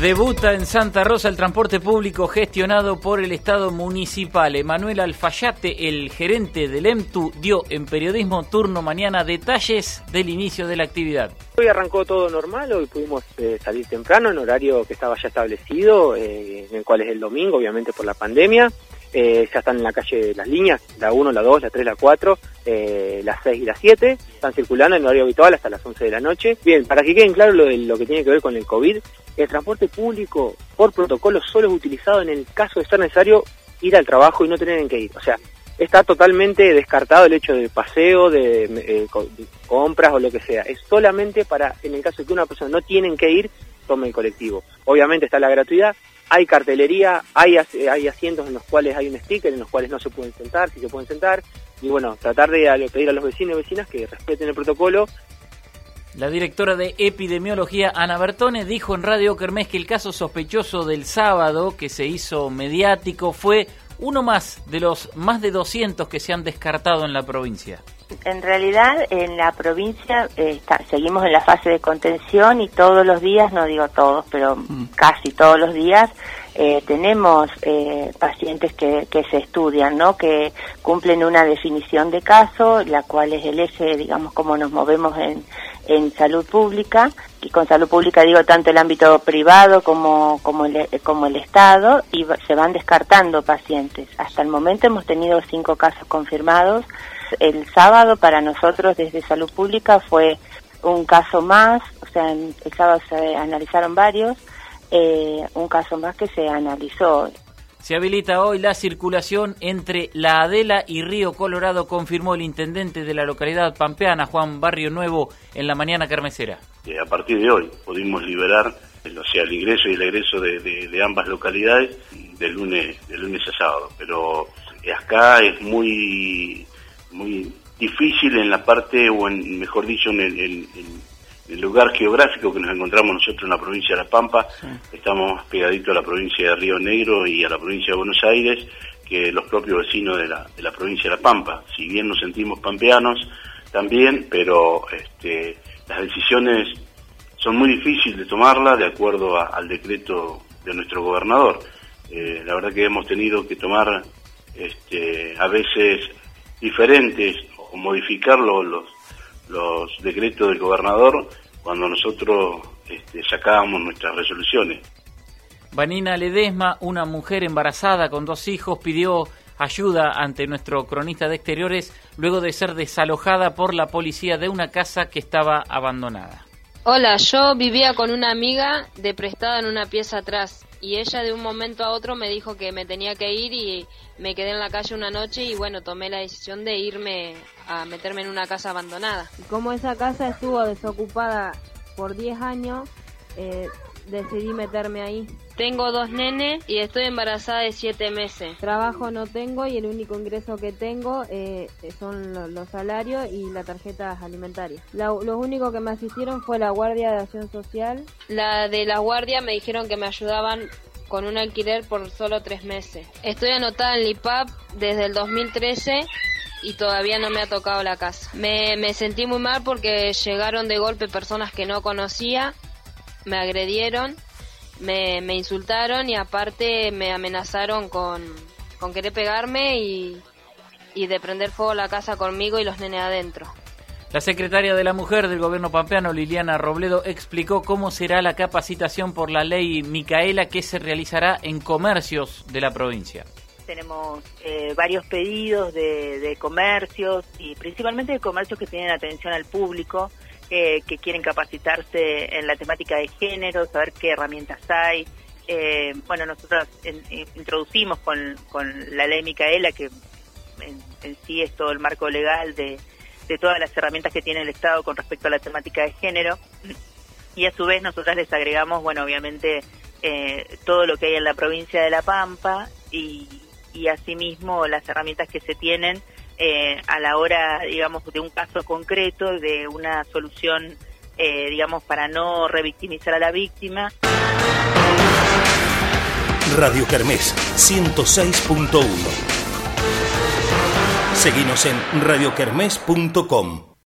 Debuta en Santa Rosa el transporte público gestionado por el Estado municipal. Emanuel Alfayate, el gerente del EMTU, dio en Periodismo Turno Mañana detalles del inicio de la actividad. Hoy arrancó todo normal, hoy pudimos eh, salir temprano en horario que estaba ya establecido, eh, en el cual es el domingo, obviamente por la pandemia. Eh, ya están en la calle las líneas, la 1, la 2, la 3, la 4, eh, las 6 y las 7, están circulando en horario habitual hasta las 11 de la noche. Bien, para que queden claro lo, de, lo que tiene que ver con el COVID, el transporte público por protocolo solo es utilizado en el caso de ser necesario ir al trabajo y no tener que ir. O sea, está totalmente descartado el hecho de paseo, de, eh, compras o lo que sea. Es solamente para, en el caso de que una persona no tiene que ir, tome el colectivo. Obviamente está la gratuidad, hay cartelería, hay, hay asientos en los cuales hay un sticker, en los cuales no se pueden sentar, si se pueden sentar, y bueno, tratar de pedir a los vecinos y vecinas que respeten el protocolo. La directora de epidemiología, Ana Bertone, dijo en Radio Kermés que el caso sospechoso del sábado, que se hizo mediático, fue uno más de los más de 200 que se han descartado en la provincia. En realidad, en la provincia eh, seguimos en la fase de contención y todos los días, no digo todos, pero mm. casi todos los días, eh, tenemos eh, pacientes que, que, se estudian, ¿no? Que cumplen una definición de caso, la cual es el eje, digamos, como nos movemos en, en salud pública. Y con salud pública digo tanto el ámbito privado como, como, el, como el Estado, y se van descartando pacientes. Hasta el momento hemos tenido cinco casos confirmados el sábado para nosotros desde Salud Pública fue un caso más, o sea, el sábado se analizaron varios, eh, un caso más que se analizó. Se habilita hoy la circulación entre La Adela y Río Colorado, confirmó el intendente de la localidad pampeana, Juan Barrio Nuevo, en la mañana carmesera. a partir de hoy pudimos liberar o sea, el ingreso y el egreso de, de ambas localidades de lunes, de lunes a sábado, pero acá es muy muy difícil en la parte, o en, mejor dicho, en el, el, lugar geográfico que nos encontramos nosotros en la provincia de La Pampa. Estamos pegaditos a la provincia de Río Negro y a la provincia de Buenos Aires, que los propios vecinos de la, de la provincia de La Pampa. Si bien nos sentimos pampeanos también, pero este, las decisiones son muy difíciles de tomarlas de acuerdo al decreto de nuestro gobernador. Eh, la verdad que hemos tenido que tomar este, a veces diferentes o modificar los, los decretos del gobernador cuando nosotros este, sacábamos nuestras resoluciones. Vanina Ledesma, una mujer embarazada con dos hijos, pidió ayuda ante nuestro cronista de exteriores luego de ser desalojada por la policía de una casa que estaba abandonada. Hola, yo vivía con una amiga de prestada en una pieza atrás y ella de un momento a otro me dijo que me tenía que ir y me quedé en la calle una noche y bueno, tomé la decisión de irme a meterme en una casa abandonada. Como esa casa estuvo desocupada por 10 años, eh, decidí meterme ahí. Tengo dos nenes y estoy embarazada de siete meses. Trabajo no tengo y el único ingreso que tengo eh, son los salarios y las tarjetas alimentarias. lo único que me asistieron fue la Guardia de Acción Social. La de la Guardia me dijeron que me ayudaban con un alquiler por solo tres meses. Estoy anotada en LIPAP desde el 2013 y todavía no me ha tocado la casa. Me, me sentí muy mal porque llegaron de golpe personas que no conocía me agredieron, me, me insultaron y aparte me amenazaron con, con querer pegarme y, y de prender fuego a la casa conmigo y los nenes adentro. La secretaria de la Mujer del Gobierno pampeano, Liliana Robledo, explicó cómo será la capacitación por la ley Micaela que se realizará en comercios de la provincia. Tenemos eh, varios pedidos de, de comercios y principalmente de comercios que tienen atención al público que quieren capacitarse en la temática de género, saber qué herramientas hay. Eh, bueno, nosotros introducimos con, con, la ley Micaela, que en, sí es todo el marco legal de, de todas las herramientas que tiene el Estado con respecto a la temática de género. Y a su vez nosotras les agregamos, bueno, obviamente eh, todo lo que hay en la provincia de La Pampa y, y asimismo las herramientas que se tienen eh, a la hora, digamos, de un caso concreto, de una solución, eh, digamos, para no revictimizar a la víctima. Radio Kermés 106.1 Seguimos en radiokermés.com